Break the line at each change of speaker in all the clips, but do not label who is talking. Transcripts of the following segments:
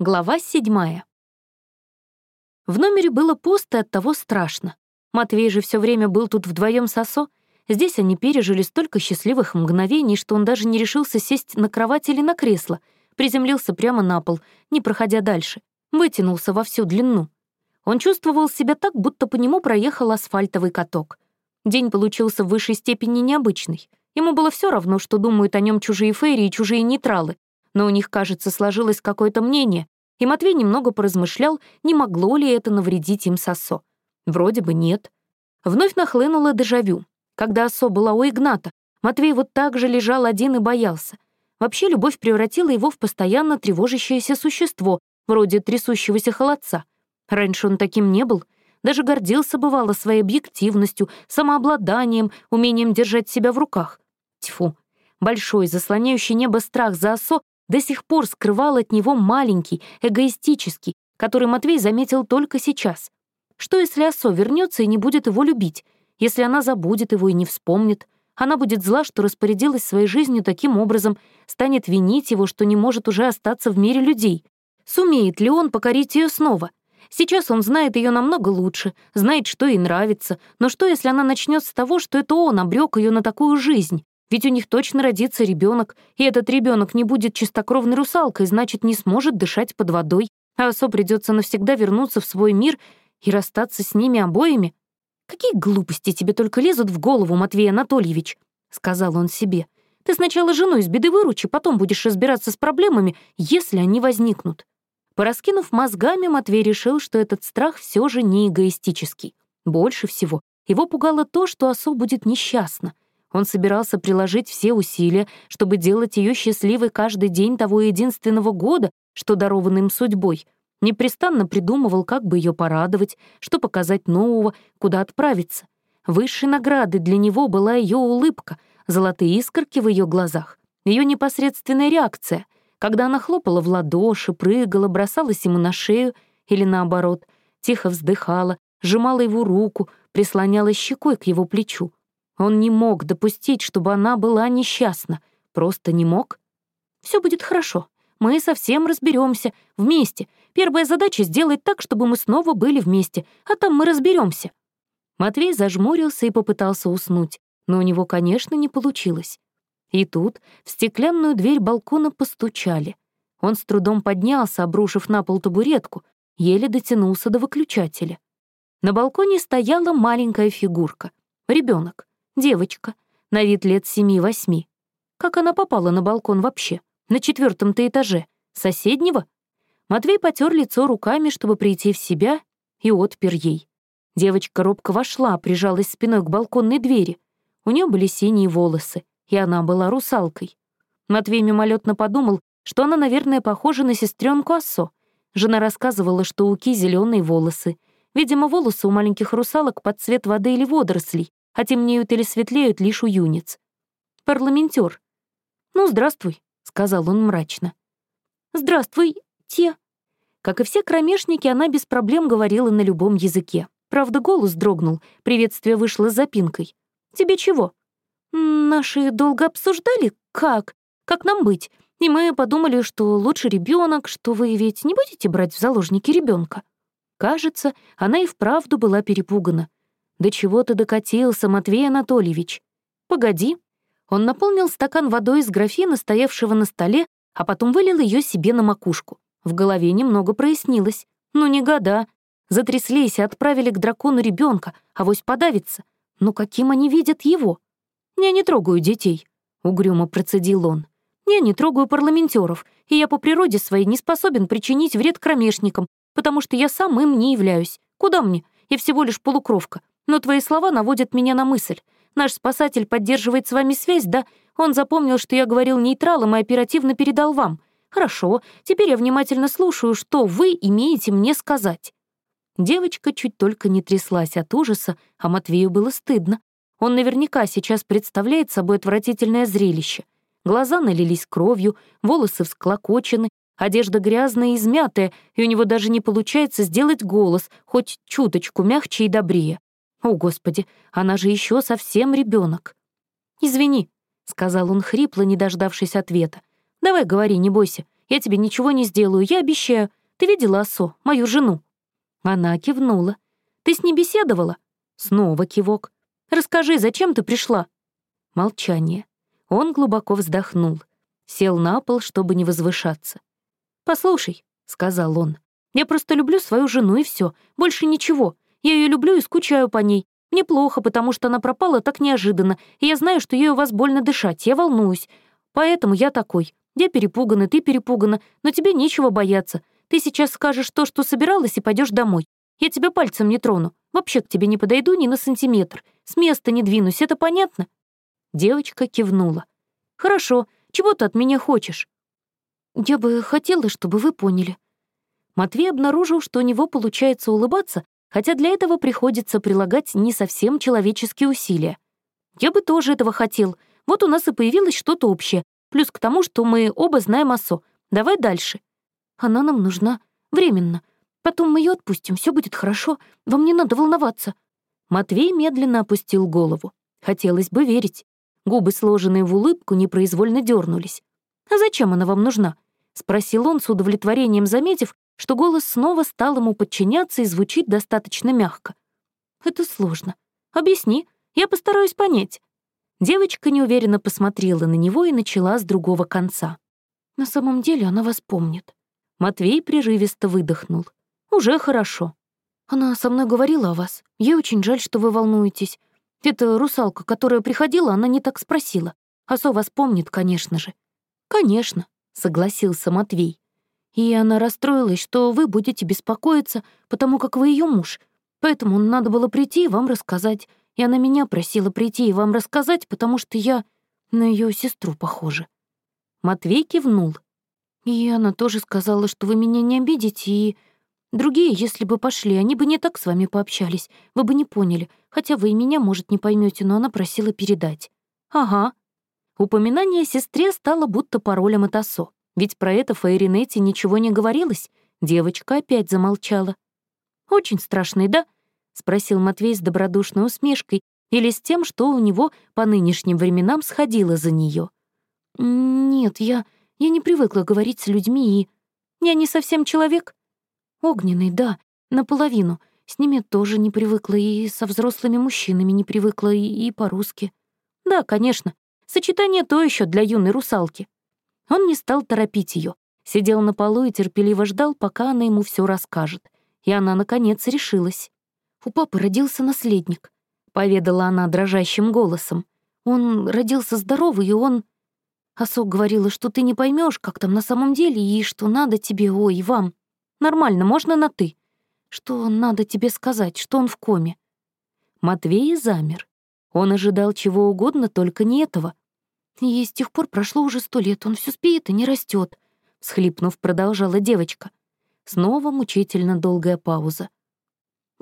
Глава седьмая. В номере было пусто, от того страшно. Матвей же все время был тут вдвоем с Осо. Здесь они пережили столько счастливых мгновений, что он даже не решился сесть на кровать или на кресло, приземлился прямо на пол, не проходя дальше, вытянулся во всю длину. Он чувствовал себя так, будто по нему проехал асфальтовый каток. День получился в высшей степени необычный. Ему было все равно, что думают о нем чужие фейри и чужие нейтралы, но у них, кажется, сложилось какое-то мнение, и Матвей немного поразмышлял, не могло ли это навредить им с Осо. Вроде бы нет. Вновь нахлынуло дежавю. Когда Осо была у Игната, Матвей вот так же лежал один и боялся. Вообще любовь превратила его в постоянно тревожащееся существо, вроде трясущегося холодца. Раньше он таким не был, даже гордился, бывало, своей объективностью, самообладанием, умением держать себя в руках. Тьфу. Большой, заслоняющий небо страх за осо до сих пор скрывал от него маленький, эгоистический, который Матвей заметил только сейчас. Что, если Осо вернется и не будет его любить? Если она забудет его и не вспомнит? Она будет зла, что распорядилась своей жизнью таким образом, станет винить его, что не может уже остаться в мире людей. Сумеет ли он покорить ее снова? Сейчас он знает ее намного лучше, знает, что ей нравится, но что, если она начнет с того, что это он обрек ее на такую жизнь? Ведь у них точно родится ребенок, и этот ребенок не будет чистокровной русалкой, значит, не сможет дышать под водой, а Осо придется навсегда вернуться в свой мир и расстаться с ними обоими. «Какие глупости тебе только лезут в голову, Матвей Анатольевич», — сказал он себе. «Ты сначала жену из беды выручи, потом будешь разбираться с проблемами, если они возникнут». Пораскинув мозгами, Матвей решил, что этот страх все же не эгоистический. Больше всего его пугало то, что Осо будет несчастна — он собирался приложить все усилия, чтобы делать ее счастливой каждый день того единственного года, что дарован им судьбой. Непрестанно придумывал, как бы ее порадовать, что показать нового, куда отправиться. Высшей наградой для него была ее улыбка, золотые искорки в ее глазах, ее непосредственная реакция, когда она хлопала в ладоши, прыгала, бросалась ему на шею или наоборот, тихо вздыхала, сжимала его руку, прислонялась щекой к его плечу. Он не мог допустить, чтобы она была несчастна. Просто не мог. Все будет хорошо. Мы совсем разберемся вместе. Первая задача — сделать так, чтобы мы снова были вместе, а там мы разберемся. Матвей зажмурился и попытался уснуть, но у него, конечно, не получилось. И тут в стеклянную дверь балкона постучали. Он с трудом поднялся, обрушив на пол табуретку, еле дотянулся до выключателя. На балконе стояла маленькая фигурка — ребенок. Девочка, на вид лет семи-восьми. Как она попала на балкон вообще? На четвертом-то этаже? Соседнего? Матвей потер лицо руками, чтобы прийти в себя, и отпер ей. Девочка робко вошла, прижалась спиной к балконной двери. У нее были синие волосы, и она была русалкой. Матвей мимолетно подумал, что она, наверное, похожа на сестренку Ассо. Жена рассказывала, что у Ки зеленые волосы. Видимо, волосы у маленьких русалок под цвет воды или водорослей, а темнеют или светлеют лишь у юниц. Парламентер. «Ну, здравствуй», — сказал он мрачно. «Здравствуй, те». Как и все кромешники, она без проблем говорила на любом языке. Правда, голос дрогнул, приветствие вышло с запинкой. «Тебе чего?» «Наши долго обсуждали, как? Как нам быть? И мы подумали, что лучше ребенок, что вы ведь не будете брать в заложники ребенка. Кажется, она и вправду была перепугана. «До чего ты докатился, Матвей Анатольевич?» «Погоди». Он наполнил стакан водой из графина, стоявшего на столе, а потом вылил ее себе на макушку. В голове немного прояснилось. Ну, не года. Затряслись и отправили к дракону ребенка, а вось подавится. Но каким они видят его? «Я не трогаю детей», — угрюмо процедил он. «Я не трогаю парламентеров, и я по природе своей не способен причинить вред кромешникам, потому что я сам им не являюсь. Куда мне? Я всего лишь полукровка. Но твои слова наводят меня на мысль. Наш спасатель поддерживает с вами связь, да? Он запомнил, что я говорил нейтралом и оперативно передал вам. Хорошо, теперь я внимательно слушаю, что вы имеете мне сказать». Девочка чуть только не тряслась от ужаса, а Матвею было стыдно. Он наверняка сейчас представляет собой отвратительное зрелище. Глаза налились кровью, волосы всклокочены, одежда грязная и измятая, и у него даже не получается сделать голос, хоть чуточку мягче и добрее. О, Господи, она же еще совсем ребенок. «Извини», — сказал он хрипло, не дождавшись ответа. «Давай говори, не бойся. Я тебе ничего не сделаю, я обещаю. Ты видела Осо, мою жену?» Она кивнула. «Ты с ней беседовала?» Снова кивок. «Расскажи, зачем ты пришла?» Молчание. Он глубоко вздохнул. Сел на пол, чтобы не возвышаться. «Послушай», — сказал он, — «я просто люблю свою жену, и все, больше ничего. Я ее люблю и скучаю по ней. Мне плохо, потому что она пропала так неожиданно, и я знаю, что ей у вас больно дышать, я волнуюсь. Поэтому я такой. Я перепугана, ты перепугана, но тебе нечего бояться. Ты сейчас скажешь то, что собиралась, и пойдешь домой. Я тебя пальцем не трону. Вообще к тебе не подойду ни на сантиметр. С места не двинусь, это понятно?» Девочка кивнула. «Хорошо. Чего ты от меня хочешь?» «Я бы хотела, чтобы вы поняли». Матвей обнаружил, что у него получается улыбаться, хотя для этого приходится прилагать не совсем человеческие усилия. «Я бы тоже этого хотел. Вот у нас и появилось что-то общее. Плюс к тому, что мы оба знаем Асо. Давай дальше. Она нам нужна. Временно. Потом мы ее отпустим, все будет хорошо. Вам не надо волноваться». Матвей медленно опустил голову. Хотелось бы верить. Губы, сложенные в улыбку, непроизвольно дернулись. «А зачем она вам нужна?» — спросил он с удовлетворением, заметив, что голос снова стал ему подчиняться и звучит достаточно мягко. «Это сложно. Объясни, я постараюсь понять». Девочка неуверенно посмотрела на него и начала с другого конца. «На самом деле она вас помнит». Матвей прерывисто выдохнул. «Уже хорошо. Она со мной говорила о вас. Ей очень жаль, что вы волнуетесь. Это русалка, которая приходила, она не так спросила. Асо вас помнит, конечно же». «Конечно», — согласился Матвей. «И она расстроилась, что вы будете беспокоиться, потому как вы ее муж. Поэтому надо было прийти и вам рассказать. И она меня просила прийти и вам рассказать, потому что я на ее сестру похожа». Матвей кивнул. «И она тоже сказала, что вы меня не обидите, и другие, если бы пошли, они бы не так с вами пообщались, вы бы не поняли, хотя вы и меня, может, не поймете, но она просила передать». «Ага». Упоминание сестре стало будто паролем от ОСО, ведь про это Фаеринете ничего не говорилось. Девочка опять замолчала. «Очень страшный, да?» — спросил Матвей с добродушной усмешкой или с тем, что у него по нынешним временам сходило за нее. «Нет, я... я не привыкла говорить с людьми и... Я не совсем человек?» «Огненный, да, наполовину. С ними тоже не привыкла, и со взрослыми мужчинами не привыкла, и, и по-русски. Да, конечно, сочетание то еще для юной русалки». Он не стал торопить ее, сидел на полу и терпеливо ждал, пока она ему все расскажет. И она, наконец, решилась. «У папы родился наследник», — поведала она дрожащим голосом. «Он родился здоровый, и он...» Асок говорила, что ты не поймешь, как там на самом деле, и что надо тебе, ой, вам. Нормально, можно на «ты». Что надо тебе сказать, что он в коме. Матвей замер. Он ожидал чего угодно, только не этого. И с тех пор прошло уже сто лет, он все спит и не растет. Схлипнув, продолжала девочка. Снова мучительно долгая пауза.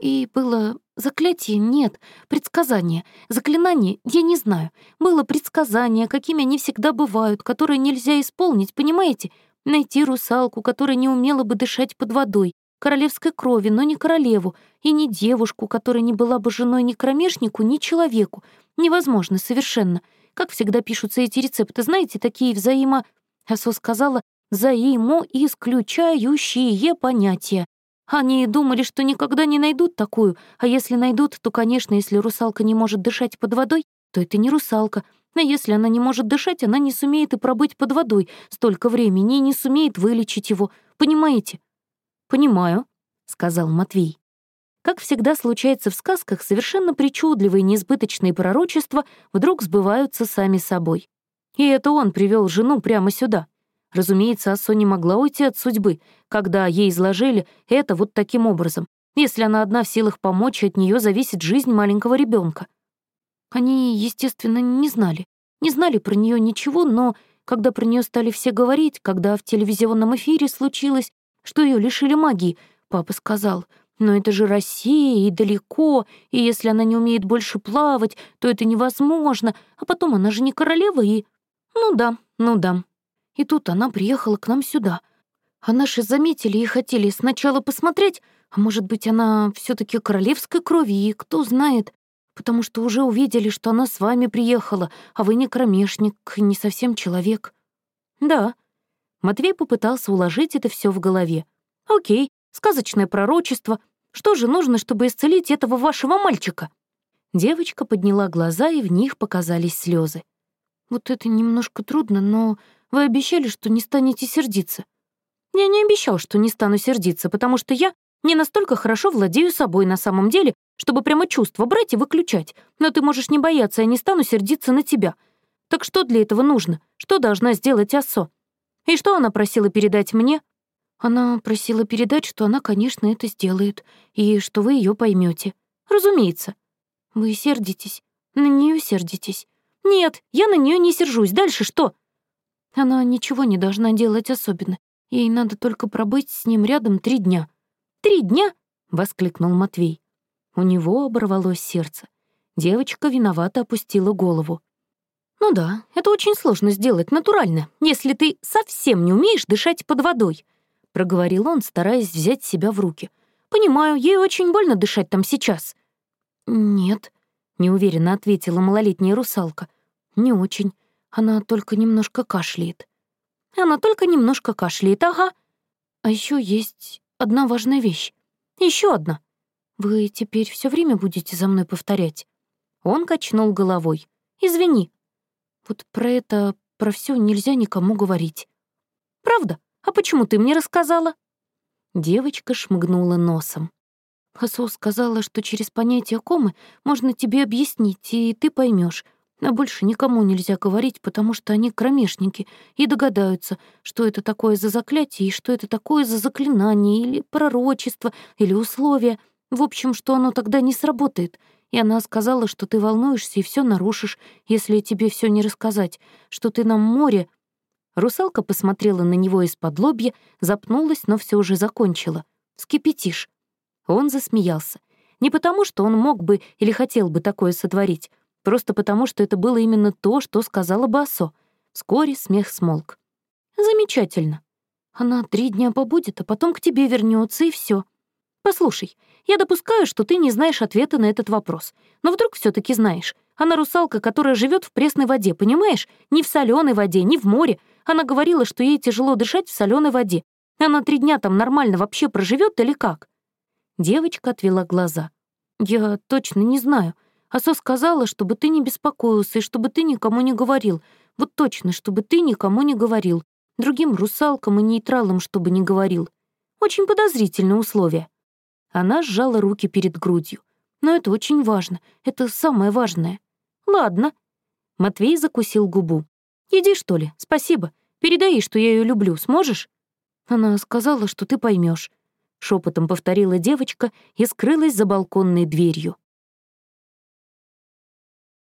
И было заклятие? Нет. Предсказание. Заклинание? Я не знаю. Было предсказание, какими они всегда бывают, которые нельзя исполнить, понимаете? Найти русалку, которая не умела бы дышать под водой, королевской крови, но не королеву, и не девушку, которая не была бы женой ни кромешнику, ни человеку. Невозможно совершенно. Как всегда пишутся эти рецепты, знаете, такие взаимо... Асо сказала «взаимоисключающие понятия». Они думали, что никогда не найдут такую, а если найдут, то, конечно, если русалка не может дышать под водой, то это не русалка. А если она не может дышать, она не сумеет и пробыть под водой столько времени и не сумеет вылечить его. Понимаете? «Понимаю», — сказал Матвей. Как всегда случается в сказках, совершенно причудливые несбыточные пророчества вдруг сбываются сами собой. И это он привел жену прямо сюда. Разумеется, Асо не могла уйти от судьбы, когда ей изложили это вот таким образом. Если она одна в силах помочь, от нее зависит жизнь маленького ребенка. Они, естественно, не знали. Не знали про нее ничего, но когда про нее стали все говорить, когда в телевизионном эфире случилось, что ее лишили магии, папа сказал, «Но это же Россия и далеко, и если она не умеет больше плавать, то это невозможно, а потом она же не королева и...» «Ну да, ну да», и тут она приехала к нам сюда. А наши заметили и хотели сначала посмотреть, а может быть, она все таки королевской крови, и кто знает, потому что уже увидели, что она с вами приехала, а вы не кромешник, не совсем человек. Да. Матвей попытался уложить это все в голове. «Окей, сказочное пророчество. Что же нужно, чтобы исцелить этого вашего мальчика?» Девочка подняла глаза, и в них показались слезы. «Вот это немножко трудно, но вы обещали, что не станете сердиться». «Я не обещал, что не стану сердиться, потому что я не настолько хорошо владею собой на самом деле, чтобы прямо чувства брать и выключать. Но ты можешь не бояться, я не стану сердиться на тебя. Так что для этого нужно? Что должна сделать Ассо? И что она просила передать мне? Она просила передать, что она, конечно, это сделает, и что вы ее поймете. Разумеется. Вы сердитесь. На нее сердитесь. Нет, я на нее не сержусь. Дальше что? Она ничего не должна делать особенно. Ей надо только пробыть с ним рядом три дня. «Три дня?» — воскликнул Матвей. У него оборвалось сердце. Девочка виновато опустила голову. «Ну да, это очень сложно сделать натурально, если ты совсем не умеешь дышать под водой», — проговорил он, стараясь взять себя в руки. «Понимаю, ей очень больно дышать там сейчас». «Нет», — неуверенно ответила малолетняя русалка. «Не очень. Она только немножко кашляет». «Она только немножко кашляет, ага». «А еще есть одна важная вещь. Еще одна. Вы теперь все время будете за мной повторять?» Он качнул головой. «Извини, вот про это, про все нельзя никому говорить. Правда? А почему ты мне рассказала? Девочка шмыгнула носом. Хасо сказала, что через понятие комы можно тебе объяснить, и ты поймешь. А больше никому нельзя говорить, потому что они кромешники и догадаются, что это такое за заклятие и что это такое за заклинание или пророчество или условие. В общем, что оно тогда не сработает — и она сказала, что ты волнуешься и все нарушишь, если тебе все не рассказать, что ты на море...» Русалка посмотрела на него из-под лобья, запнулась, но все уже закончила. «Скипятишь». Он засмеялся. Не потому, что он мог бы или хотел бы такое сотворить, просто потому, что это было именно то, что сказала бы Асо. Вскоре смех смолк. «Замечательно. Она три дня побудет, а потом к тебе вернется и все. Послушай, я допускаю, что ты не знаешь ответа на этот вопрос. Но вдруг все таки знаешь. Она русалка, которая живет в пресной воде, понимаешь? Не в соленой воде, не в море. Она говорила, что ей тяжело дышать в соленой воде. Она три дня там нормально вообще проживет или как? Девочка отвела глаза. Я точно не знаю. Асо сказала, чтобы ты не беспокоился и чтобы ты никому не говорил. Вот точно, чтобы ты никому не говорил. Другим русалкам и нейтралам, чтобы не говорил. Очень подозрительное условие. Она сжала руки перед грудью. «Но это очень важно. Это самое важное». «Ладно». Матвей закусил губу. «Иди, что ли? Спасибо. Передай что я ее люблю. Сможешь?» Она сказала, что ты поймешь. Шепотом повторила девочка и скрылась за балконной дверью.